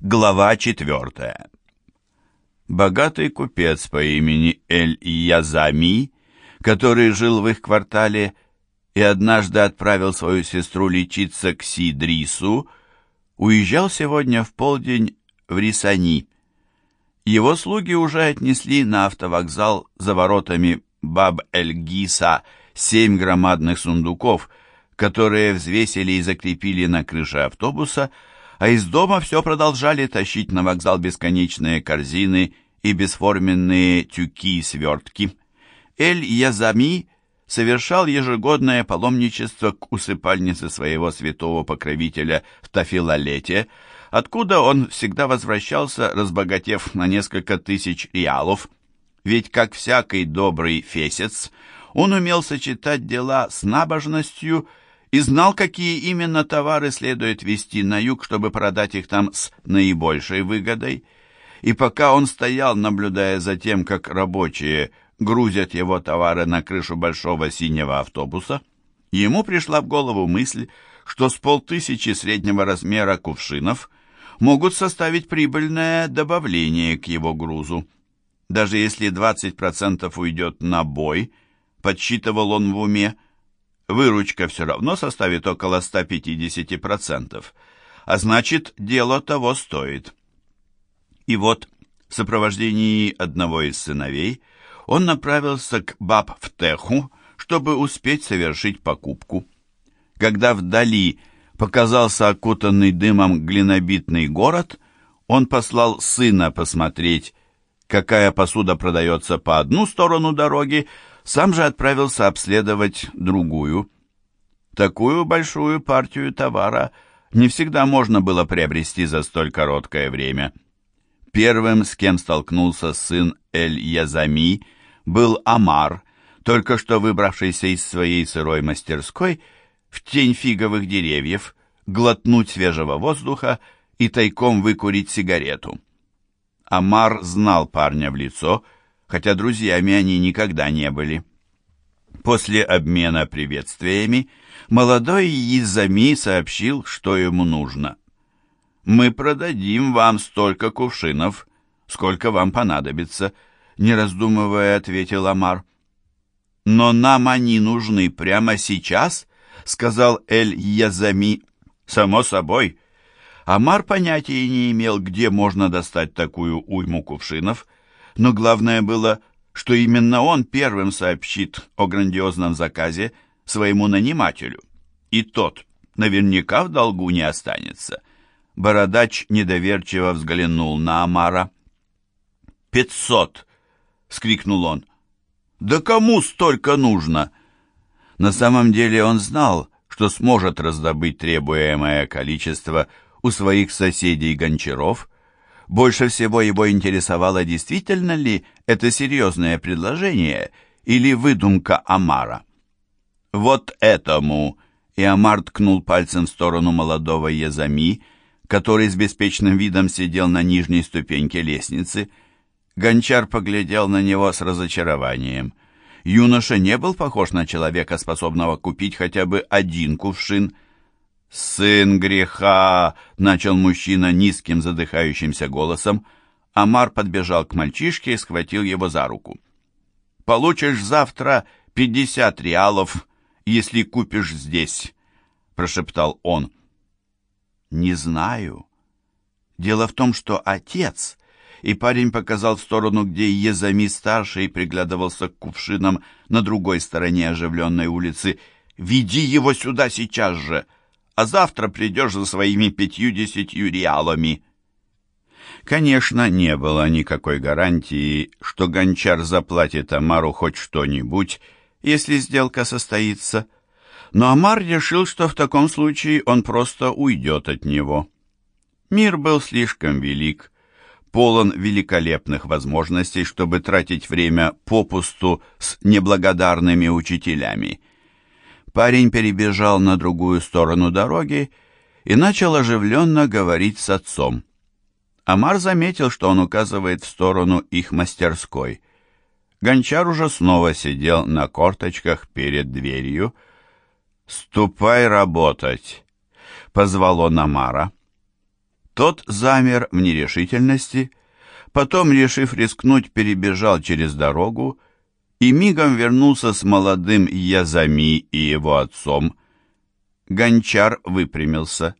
Глава четвертая. Богатый купец по имени Эль-Язами, который жил в их квартале и однажды отправил свою сестру лечиться к Сидрису, уезжал сегодня в полдень в Рисани. Его слуги уже отнесли на автовокзал за воротами Баб-эль-Гиса семь громадных сундуков, которые взвесили и закрепили на крыше автобуса, а из дома все продолжали тащить на вокзал бесконечные корзины и бесформенные тюки и свертки. Эль-Язами совершал ежегодное паломничество к усыпальнице своего святого покровителя в Тафилалете, откуда он всегда возвращался, разбогатев на несколько тысяч реалов. Ведь, как всякий добрый фесец, он умел сочетать дела с набожностью и знал, какие именно товары следует везти на юг, чтобы продать их там с наибольшей выгодой. И пока он стоял, наблюдая за тем, как рабочие грузят его товары на крышу большого синего автобуса, ему пришла в голову мысль, что с полтысячи среднего размера кувшинов могут составить прибыльное добавление к его грузу. Даже если 20% уйдет на бой, подсчитывал он в уме, выручка все равно составит около 150%, а значит, дело того стоит. И вот, в сопровождении одного из сыновей, он направился к Баб-в-Теху, чтобы успеть совершить покупку. Когда вдали показался окутанный дымом глинобитный город, он послал сына посмотреть, какая посуда продается по одну сторону дороги, сам же отправился обследовать другую. Такую большую партию товара не всегда можно было приобрести за столь короткое время. Первым, с кем столкнулся сын Эль-Язами, был Амар, только что выбравшийся из своей сырой мастерской в тень фиговых деревьев, глотнуть свежего воздуха и тайком выкурить сигарету. Амар знал парня в лицо, хотя друзьями они никогда не были. После обмена приветствиями молодой Изами сообщил, что ему нужно. «Мы продадим вам столько кувшинов, сколько вам понадобится», — не раздумывая ответил Амар. «Но нам они нужны прямо сейчас», — сказал Эль-Язами. «Само собой». Амар понятия не имел, где можно достать такую уйму кувшинов, но главное было, что именно он первым сообщит о грандиозном заказе своему нанимателю. И тот наверняка в долгу не останется. Бородач недоверчиво взглянул на Амара. «Пятьсот!» — скрикнул он. «Да кому столько нужно?» На самом деле он знал, что сможет раздобыть требуемое количество у своих соседей-гончаров. Больше всего его интересовало, действительно ли это серьезное предложение или выдумка Амара. «Вот этому!» И Амар ткнул пальцем в сторону молодого Язами, который с беспечным видом сидел на нижней ступеньке лестницы. Гончар поглядел на него с разочарованием. Юноша не был похож на человека, способного купить хотя бы один кувшин – «Сын греха!» — начал мужчина низким задыхающимся голосом. Амар подбежал к мальчишке и схватил его за руку. «Получишь завтра пятьдесят реалов, если купишь здесь», — прошептал он. «Не знаю. Дело в том, что отец...» И парень показал в сторону, где Езами-старший приглядывался к кувшинам на другой стороне оживленной улицы. «Веди его сюда сейчас же!» А завтра придешь за своими пятью-десятью реалами». Конечно, не было никакой гарантии, что гончар заплатит Амару хоть что-нибудь, если сделка состоится. Но Амар решил, что в таком случае он просто уйдет от него. Мир был слишком велик, полон великолепных возможностей, чтобы тратить время попусту с неблагодарными учителями. Парень перебежал на другую сторону дороги и начал оживленно говорить с отцом. Амар заметил, что он указывает в сторону их мастерской. Гончар уже снова сидел на корточках перед дверью. «Ступай работать!» — позвал он Амара. Тот замер в нерешительности, потом, решив рискнуть, перебежал через дорогу и мигом вернулся с молодым Язами и его отцом. Гончар выпрямился.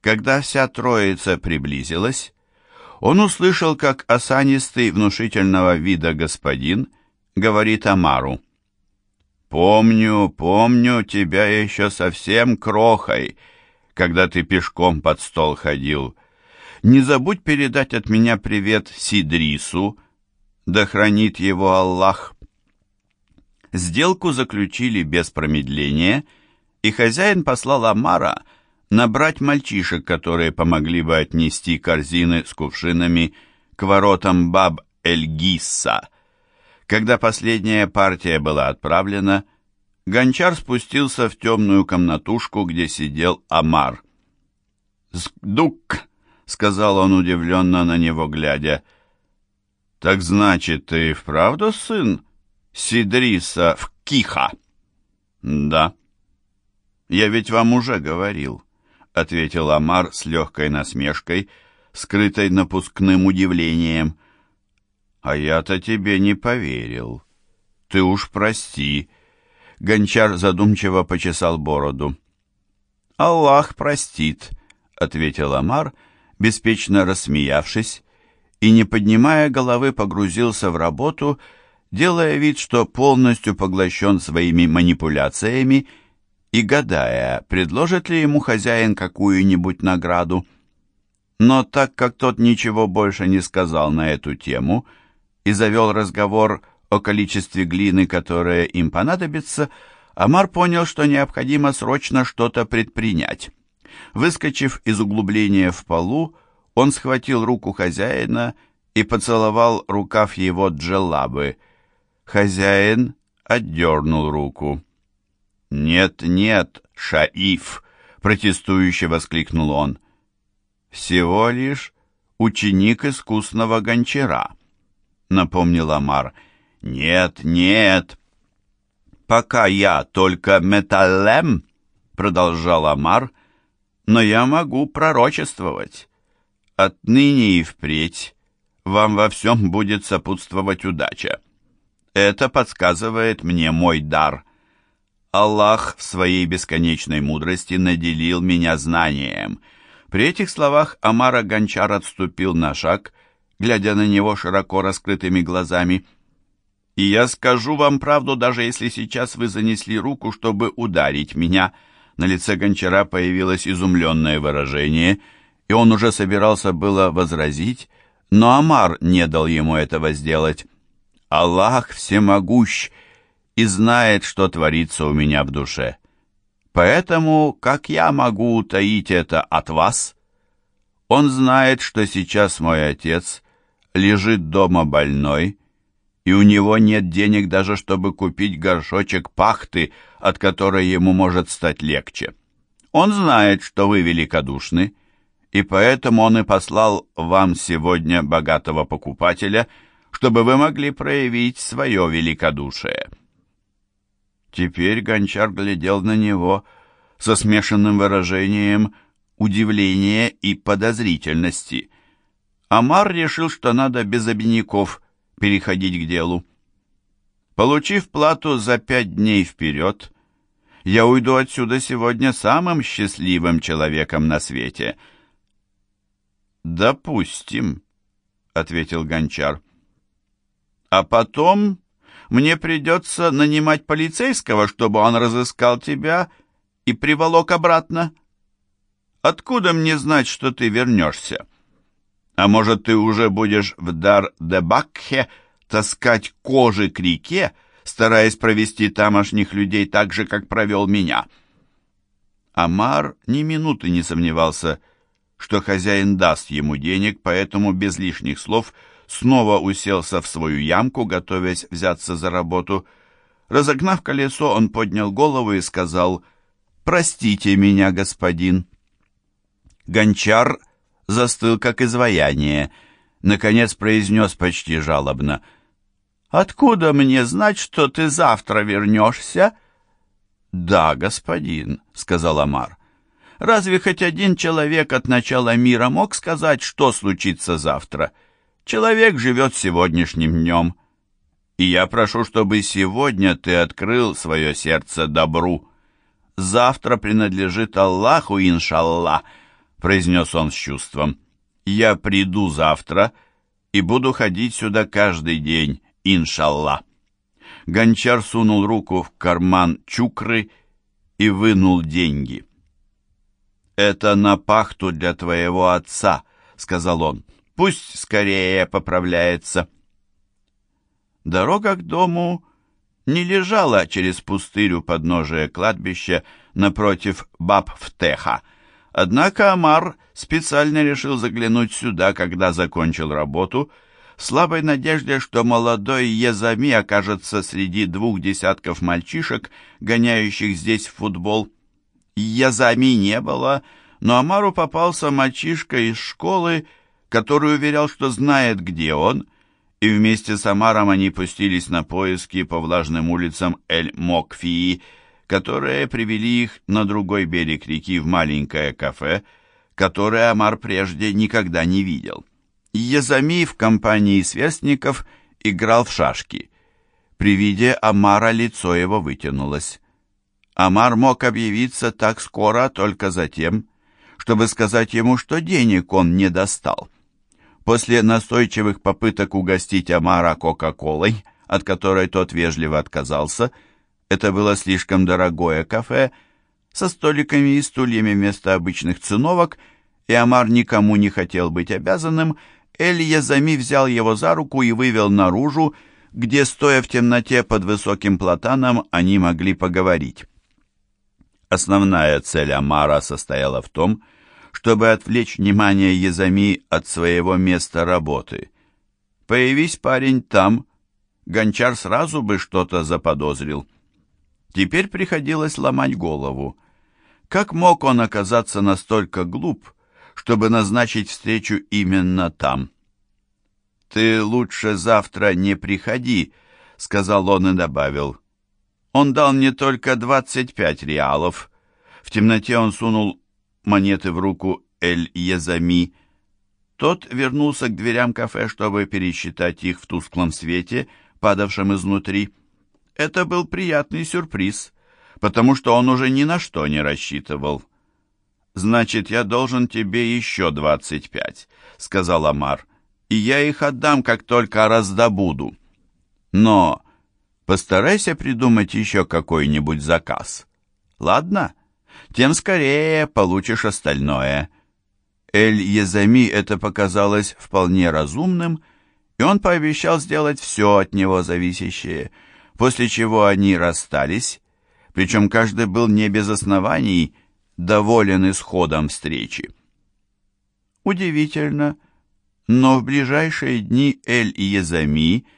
Когда вся троица приблизилась, он услышал, как осанистый, внушительного вида господин говорит Амару. «Помню, помню тебя еще совсем крохой, когда ты пешком под стол ходил. Не забудь передать от меня привет Сидрису, да хранит его Аллах». Сделку заключили без промедления, и хозяин послал Амара набрать мальчишек, которые помогли бы отнести корзины с кувшинами к воротам Баб-эль-Гисса. Когда последняя партия была отправлена, гончар спустился в темную комнатушку, где сидел Амар. «Сдук!» — сказал он удивленно на него глядя. «Так значит, ты вправду сын Сидриса в Киха?» «Да». «Я ведь вам уже говорил». — ответил Амар с легкой насмешкой, скрытой напускным удивлением. «А я-то тебе не поверил. Ты уж прости». Гончар задумчиво почесал бороду. «Аллах простит», — ответил Амар, беспечно рассмеявшись, и, не поднимая головы, погрузился в работу, делая вид, что полностью поглощен своими манипуляциями и гадая, предложит ли ему хозяин какую-нибудь награду. Но так как тот ничего больше не сказал на эту тему и завел разговор о количестве глины, которая им понадобится, Амар понял, что необходимо срочно что-то предпринять. Выскочив из углубления в полу, он схватил руку хозяина и поцеловал рукав его джелабы. Хозяин отдернул руку. «Нет, нет, Шаиф!» — протестующе воскликнул он. «Всего лишь ученик искусного гончара», — напомнил Амар. «Нет, нет!» «Пока я только металлем», — продолжал Амар, — «но я могу пророчествовать. Отныне и впредь вам во всем будет сопутствовать удача. Это подсказывает мне мой дар». Аллах в своей бесконечной мудрости наделил меня знанием. При этих словах Амара Гончар отступил на шаг, глядя на него широко раскрытыми глазами. «И я скажу вам правду, даже если сейчас вы занесли руку, чтобы ударить меня». На лице Гончара появилось изумленное выражение, и он уже собирался было возразить, но Амар не дал ему этого сделать. «Аллах всемогущ!» и знает, что творится у меня в душе. Поэтому как я могу утаить это от вас? Он знает, что сейчас мой отец лежит дома больной, и у него нет денег даже, чтобы купить горшочек пахты, от которой ему может стать легче. Он знает, что вы великодушны, и поэтому он и послал вам сегодня богатого покупателя, чтобы вы могли проявить свое великодушие. Теперь гончар глядел на него со смешанным выражением удивления и подозрительности. Амар решил, что надо без обиняков переходить к делу. Получив плату за пять дней вперед, я уйду отсюда сегодня самым счастливым человеком на свете. «Допустим», — ответил гончар. «А потом мне придется нанимать полицейского, чтобы он разыскал тебя и приволок обратно. Откуда мне знать, что ты вернешься? А может, ты уже будешь в Дар-де-Бакхе таскать кожи к реке, стараясь провести тамошних людей так же, как провел меня?» Амар ни минуты не сомневался, что хозяин даст ему денег, поэтому без лишних слов – снова уселся в свою ямку, готовясь взяться за работу. Разогнав колесо, он поднял голову и сказал «Простите меня, господин». Гончар застыл, как изваяние, наконец произнес почти жалобно «Откуда мне знать, что ты завтра вернешься?» «Да, господин», — сказал Амар. Разве хоть один человек от начала мира мог сказать, что случится завтра? Человек живет сегодняшним днем. И я прошу, чтобы сегодня ты открыл свое сердце добру. Завтра принадлежит Аллаху, иншаллах, произнес он с чувством. Я приду завтра и буду ходить сюда каждый день, иншаллах. Гончар сунул руку в карман чукры и вынул деньги. «Это на пахту для твоего отца», — сказал он. «Пусть скорее поправляется». Дорога к дому не лежала через пустырь у подножия кладбища напротив Баб-Втеха. Однако Амар специально решил заглянуть сюда, когда закончил работу, в слабой надежде, что молодой Езами окажется среди двух десятков мальчишек, гоняющих здесь в футбол. Язами не было, но Амару попался мальчишка из школы, который уверял, что знает, где он, и вместе с Амаром они пустились на поиски по влажным улицам Эль-Мокфии, которые привели их на другой берег реки в маленькое кафе, которое Амар прежде никогда не видел. Язами в компании сверстников играл в шашки. При виде Амара лицо его вытянулось. Амар мог объявиться так скоро только затем, чтобы сказать ему, что денег он не достал. После настойчивых попыток угостить Амара Кока-Колой, от которой тот вежливо отказался, это было слишком дорогое кафе, со столиками и стульями вместо обычных циновок, и Амар никому не хотел быть обязанным, Эль Язами взял его за руку и вывел наружу, где, стоя в темноте под высоким платаном, они могли поговорить. Основная цель Амара состояла в том, чтобы отвлечь внимание Езами от своего места работы. Появись парень там, гончар сразу бы что-то заподозрил. Теперь приходилось ломать голову. Как мог он оказаться настолько глуп, чтобы назначить встречу именно там? «Ты лучше завтра не приходи», — сказал он и добавил. Он дал мне только 25 реалов. В темноте он сунул монеты в руку Эль-Езами. Тот вернулся к дверям кафе, чтобы пересчитать их в тусклом свете, падавшем изнутри. Это был приятный сюрприз, потому что он уже ни на что не рассчитывал. «Значит, я должен тебе еще двадцать пять», — сказал Амар, — «и я их отдам, как только раздобуду. Но Постарайся придумать еще какой-нибудь заказ. Ладно? Тем скорее получишь остальное. Эль-Езами это показалось вполне разумным, и он пообещал сделать все от него зависящее, после чего они расстались, причем каждый был не без оснований доволен исходом встречи. Удивительно, но в ближайшие дни Эль-Езами –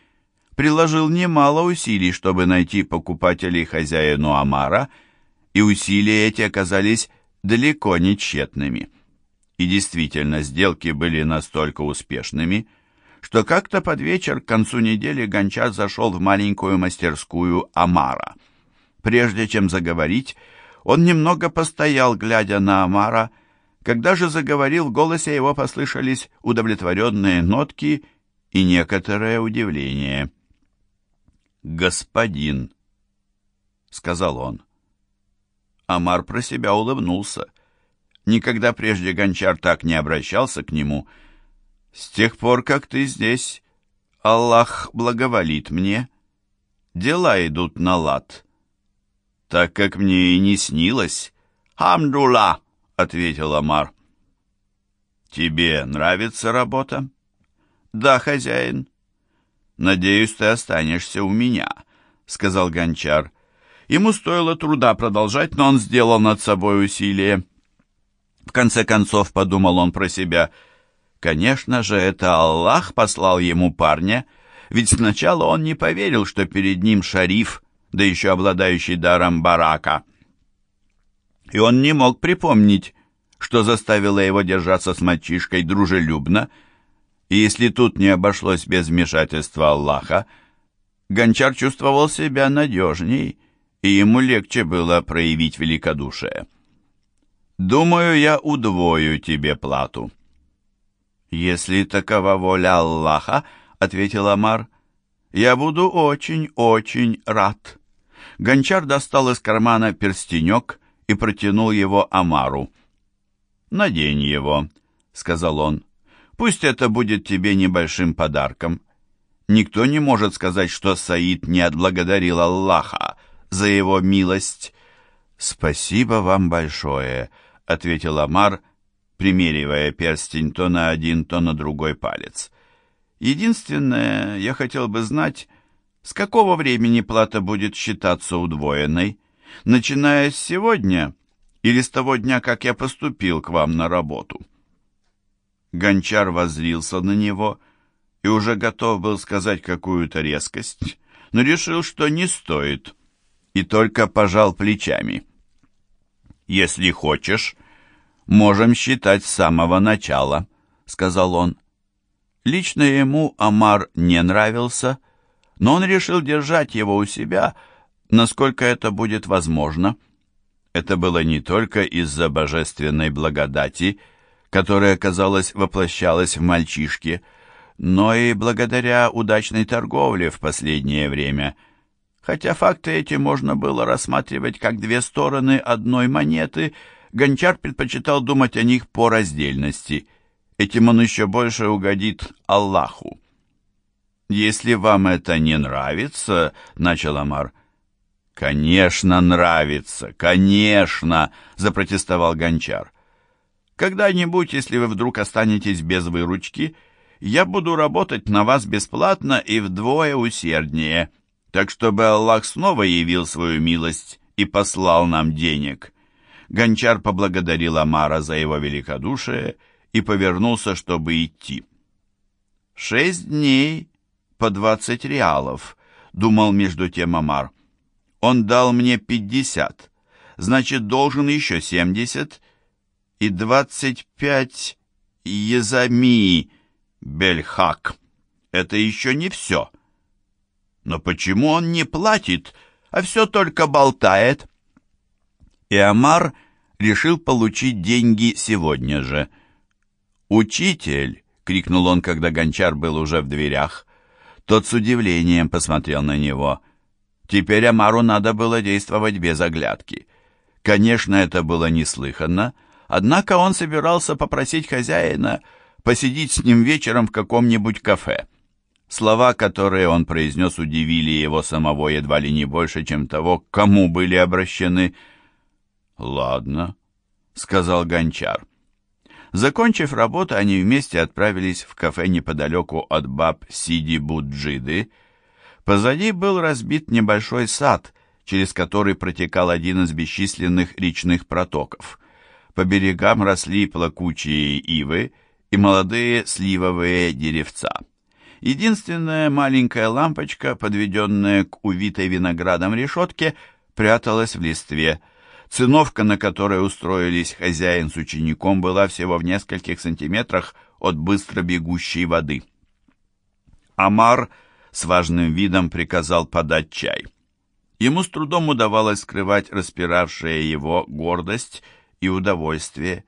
приложил немало усилий, чтобы найти покупателей хозяину Амара, и усилия эти оказались далеко не тщетными. И действительно, сделки были настолько успешными, что как-то под вечер к концу недели Гончар зашел в маленькую мастерскую Амара. Прежде чем заговорить, он немного постоял, глядя на Амара, когда же заговорил, в голосе его послышались удовлетворенные нотки и некоторое удивление господин», — сказал он. Амар про себя улыбнулся. Никогда прежде Гончар так не обращался к нему. «С тех пор, как ты здесь, Аллах благоволит мне. Дела идут на лад. Так как мне и не снилось. Хамдула!» — ответил Амар. «Тебе нравится работа?» «Да, хозяин. «Надеюсь, ты останешься у меня», — сказал Гончар. Ему стоило труда продолжать, но он сделал над собой усилие. В конце концов, подумал он про себя, конечно же, это Аллах послал ему парня, ведь сначала он не поверил, что перед ним шариф, да еще обладающий даром барака. И он не мог припомнить, что заставило его держаться с мальчишкой дружелюбно, и если тут не обошлось без вмешательства Аллаха, Гончар чувствовал себя надежней, и ему легче было проявить великодушие. Думаю, я удвою тебе плату». «Если такова воля Аллаха, — ответил Амар, — я буду очень-очень рад». Гончар достал из кармана перстенек и протянул его Амару. «Надень его», — сказал он. «Пусть это будет тебе небольшим подарком. Никто не может сказать, что Саид не отблагодарил Аллаха за его милость». «Спасибо вам большое», — ответил Амар, примеривая перстень то на один, то на другой палец. «Единственное, я хотел бы знать, с какого времени плата будет считаться удвоенной? Начиная с сегодня или с того дня, как я поступил к вам на работу?» Гончар воззрился на него и уже готов был сказать какую-то резкость, но решил, что не стоит, и только пожал плечами. «Если хочешь, можем считать с самого начала», — сказал он. Лично ему Амар не нравился, — но он решил держать его у себя, насколько это будет возможно. Это было не только из-за божественной благодати, которая, казалось, воплощалась в мальчишке, но и благодаря удачной торговле в последнее время. Хотя факты эти можно было рассматривать как две стороны одной монеты, Гончар предпочитал думать о них по раздельности. Этим он еще больше угодит Аллаху. «Если вам это не нравится», — начал Амар. «Конечно нравится, конечно», — запротестовал Гончар. «Когда-нибудь, если вы вдруг останетесь без выручки, я буду работать на вас бесплатно и вдвое усерднее, так чтобы Аллах снова явил свою милость и послал нам денег». Гончар поблагодарил Амара за его великодушие и повернулся, чтобы идти. «Шесть дней по двадцать реалов», — думал между тем Амар. «Он дал мне пятьдесят, значит, должен еще семьдесят и двадцать пять езами бельхак. Это еще не все. Но почему он не платит, а все только болтает?» И Амар решил получить деньги сегодня же. «Учитель!» — крикнул он, когда гончар был уже в дверях. Тот с удивлением посмотрел на него. Теперь Амару надо было действовать без оглядки. Конечно, это было неслыханно, однако он собирался попросить хозяина посидеть с ним вечером в каком-нибудь кафе. Слова, которые он произнес, удивили его самого едва ли не больше, чем того, к кому были обращены. «Ладно», — сказал Гончар. Закончив работу, они вместе отправились в кафе неподалеку от баб Сиди Буджиды. Позади был разбит небольшой сад, через который протекал один из бесчисленных речных протоков. По берегам росли плакучие ивы и молодые сливовые деревца. Единственная маленькая лампочка, подведенная к увитой виноградом решетке, пряталась в листве – Циновка, на которой устроились хозяин с учеником, была всего в нескольких сантиметрах от быстро бегущей воды. Амар с важным видом приказал подать чай. Ему с трудом удавалось скрывать распиравшая его гордость и удовольствие.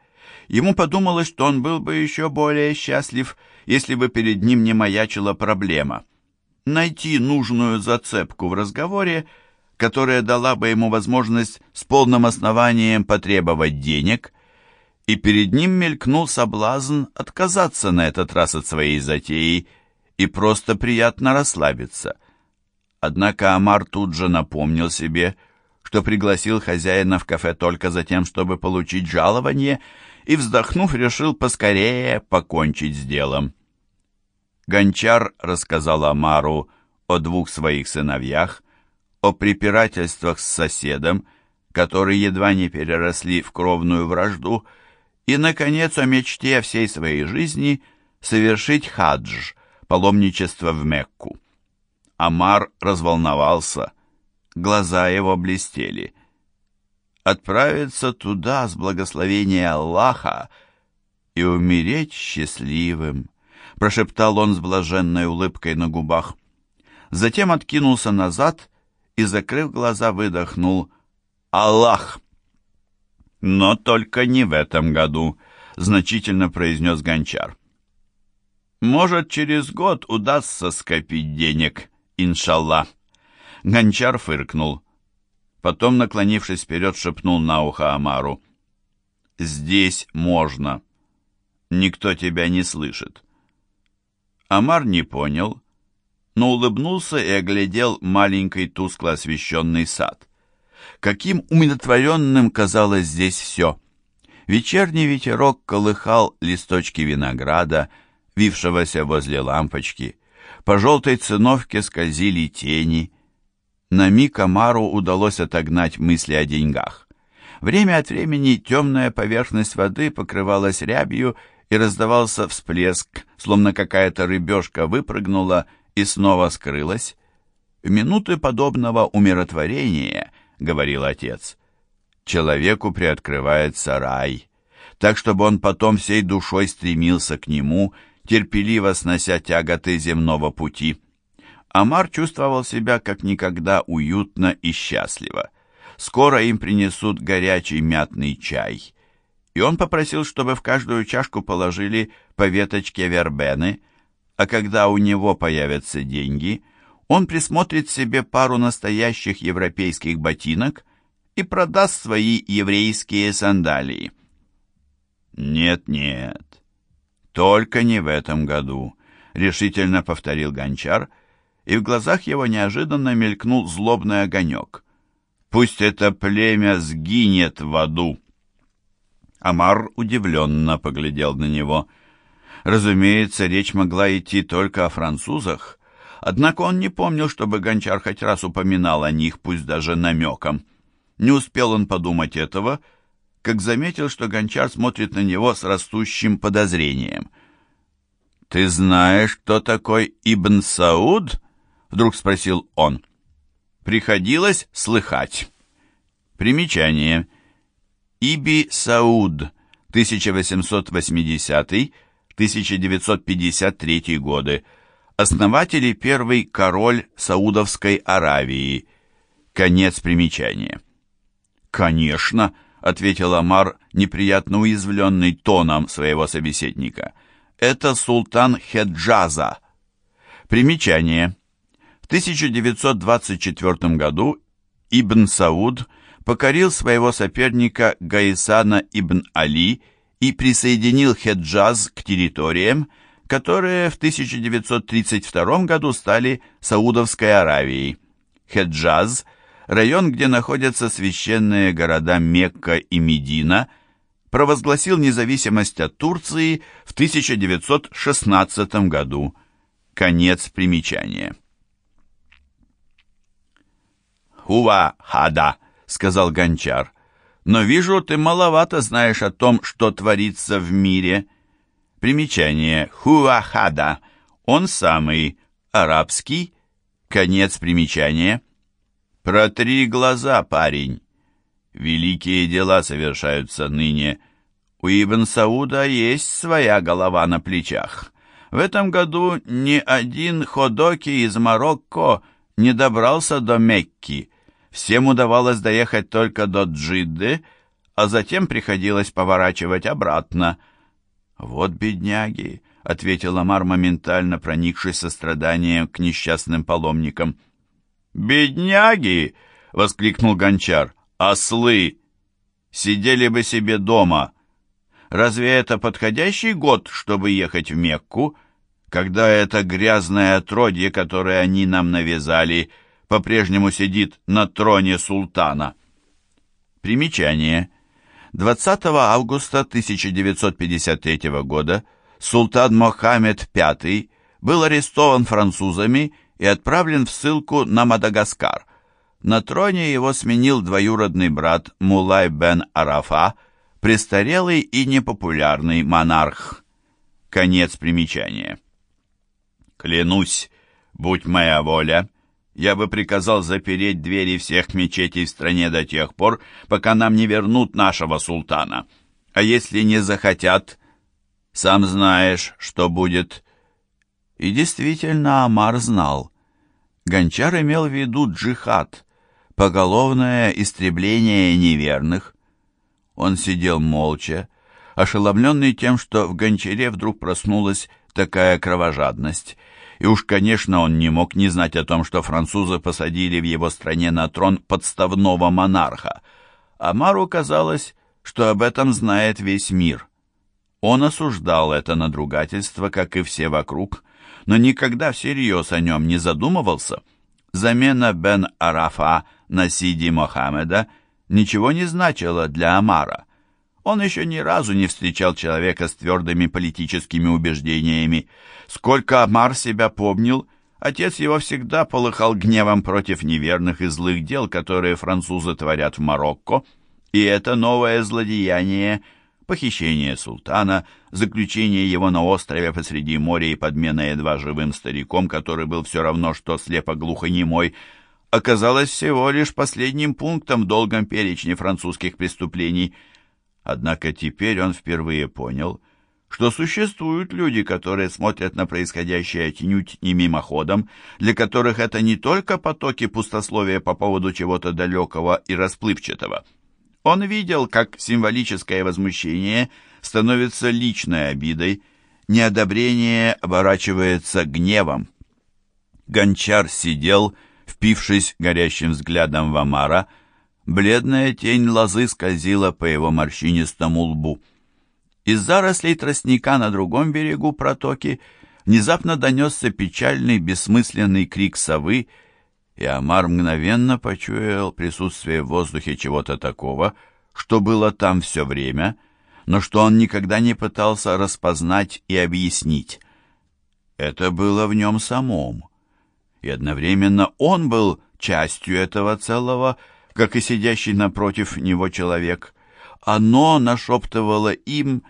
Ему подумалось, что он был бы еще более счастлив, если бы перед ним не маячила проблема. Найти нужную зацепку в разговоре – которая дала бы ему возможность с полным основанием потребовать денег, и перед ним мелькнул соблазн отказаться на этот раз от своей затеи и просто приятно расслабиться. Однако Амар тут же напомнил себе, что пригласил хозяина в кафе только за тем, чтобы получить жалование, и, вздохнув, решил поскорее покончить с делом. Гончар рассказал Амару о двух своих сыновьях, о препирательствах с соседом, которые едва не переросли в кровную вражду, и, наконец, о мечте всей своей жизни совершить хадж, паломничество в Мекку. Амар разволновался, глаза его блестели. Отправиться туда с благословения Аллаха и умереть счастливым, прошептал он с блаженной улыбкой на губах. Затем откинулся назад и, закрыв глаза, выдохнул «Аллах!». «Но только не в этом году», — значительно произнес Гончар. «Может, через год удастся скопить денег, иншалла». Гончар фыркнул. Потом, наклонившись вперед, шепнул на ухо Амару. «Здесь можно. Никто тебя не слышит». Амар не понял, но улыбнулся и оглядел маленький тускло освещенный сад. Каким умиротворенным казалось здесь все. Вечерний ветерок колыхал листочки винограда, вившегося возле лампочки. По желтой циновке скользили тени. На миг Амару удалось отогнать мысли о деньгах. Время от времени темная поверхность воды покрывалась рябью, и раздавался всплеск, словно какая-то рыбешка выпрыгнула и снова скрылась. В минуты подобного умиротворения, говорил отец, человеку приоткрывается рай, так чтобы он потом всей душой стремился к нему, терпеливо снося тяготы земного пути. Амар чувствовал себя как никогда уютно и счастливо. Скоро им принесут горячий мятный чай. И он попросил, чтобы в каждую чашку положили по веточке вербены – а когда у него появятся деньги, он присмотрит себе пару настоящих европейских ботинок и продаст свои еврейские сандалии. «Нет-нет, только не в этом году», — решительно повторил Гончар, и в глазах его неожиданно мелькнул злобный огонек. «Пусть это племя сгинет в аду!» Амар удивленно поглядел на него — Разумеется, речь могла идти только о французах, однако он не помнил, чтобы Гончар хоть раз упоминал о них, пусть даже намеком. Не успел он подумать этого, как заметил, что Гончар смотрит на него с растущим подозрением. «Ты знаешь, кто такой Ибн Сауд?» — вдруг спросил он. «Приходилось слыхать». Примечание. Иби Сауд, 1880 1953 годы, основатель и первый король Саудовской Аравии. Конец примечания. «Конечно», — ответил Амар, неприятно уязвленный тоном своего собеседника. «Это султан Хеджаза». Примечание. В 1924 году Ибн Сауд покорил своего соперника Гаисана ибн Али и присоединил Хеджаз к территориям, которые в 1932 году стали Саудовской Аравией. Хеджаз – район, где находятся священные города Мекка и Медина, провозгласил независимость от Турции в 1916 году. Конец примечания. «Хуа хада», — сказал Гончар но вижу, ты маловато знаешь о том, что творится в мире. Примечание. Хуахада. Он самый. Арабский. Конец примечания. Протри глаза, парень. Великие дела совершаются ныне. У Ибн Сауда есть своя голова на плечах. В этом году ни один ходоки из Марокко не добрался до Мекки. Всем удавалось доехать только до Джидды, а затем приходилось поворачивать обратно. «Вот бедняги», — ответил Амар, моментально проникшись состраданием к несчастным паломникам. «Бедняги!» — воскликнул Гончар. «Ослы! Сидели бы себе дома! Разве это подходящий год, чтобы ехать в Мекку, когда это грязное отродье, которое они нам навязали, — по-прежнему сидит на троне султана. Примечание. 20 августа 1953 года султан Мохаммед V был арестован французами и отправлен в ссылку на Мадагаскар. На троне его сменил двоюродный брат Мулай бен Арафа, престарелый и непопулярный монарх. Конец примечания. Клянусь, будь моя воля, я бы приказал запереть двери всех мечетей в стране до тех пор, пока нам не вернут нашего султана. А если не захотят, сам знаешь, что будет». И действительно Амар знал. Гончар имел в виду джихад, поголовное истребление неверных. Он сидел молча, ошеломленный тем, что в гончаре вдруг проснулась такая кровожадность. И уж, конечно, он не мог не знать о том, что французы посадили в его стране на трон подставного монарха. Амару казалось, что об этом знает весь мир. Он осуждал это надругательство, как и все вокруг, но никогда всерьез о нем не задумывался. Замена Бен Арафа на Сиди Мохаммеда ничего не значила для Амара. Он еще ни разу не встречал человека с твердыми политическими убеждениями. Сколько Амар себя помнил, отец его всегда полыхал гневом против неверных и злых дел, которые французы творят в Марокко, и это новое злодеяние, похищение султана, заключение его на острове посреди моря и подмена едва живым стариком, который был все равно, что слепо-глухонемой, оказалось всего лишь последним пунктом в долгом перечне французских преступлений – Однако теперь он впервые понял, что существуют люди, которые смотрят на происходящее отнюдь не мимоходом, для которых это не только потоки пустословия по поводу чего-то далекого и расплывчатого. Он видел, как символическое возмущение становится личной обидой, неодобрение оборачивается гневом. Гончар сидел, впившись горящим взглядом в Амара, Бледная тень лозы скользила по его морщинистому лбу. Из зарослей тростника на другом берегу протоки внезапно донесся печальный, бессмысленный крик совы, и Амар мгновенно почуял присутствие в воздухе чего-то такого, что было там все время, но что он никогда не пытался распознать и объяснить. Это было в нем самом, и одновременно он был частью этого целого, как и сидящий напротив него человек. Оно нашептывало им,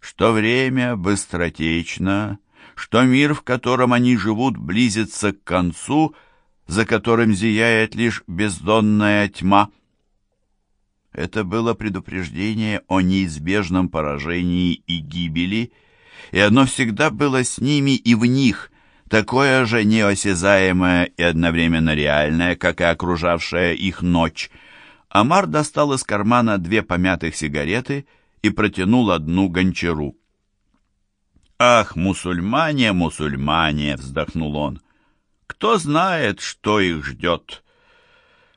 что время быстротечно, что мир, в котором они живут, близится к концу, за которым зияет лишь бездонная тьма. Это было предупреждение о неизбежном поражении и гибели, и оно всегда было с ними и в них, такое же неосязаемое и одновременно реальное, как и окружавшая их ночь. Амар достал из кармана две помятых сигареты и протянул одну гончару. «Ах, мусульмане, мусульмане!» — вздохнул он. «Кто знает, что их ждет?»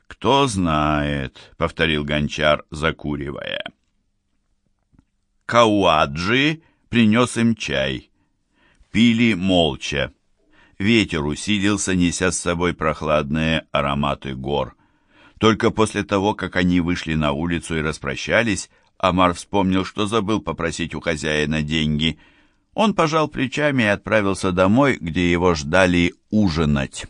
«Кто знает», — повторил гончар, закуривая. Кауаджи принес им чай. Пили молча. Ветер усилился, неся с собой прохладные ароматы гор. Только после того, как они вышли на улицу и распрощались, Амар вспомнил, что забыл попросить у хозяина деньги. Он пожал плечами и отправился домой, где его ждали ужинать.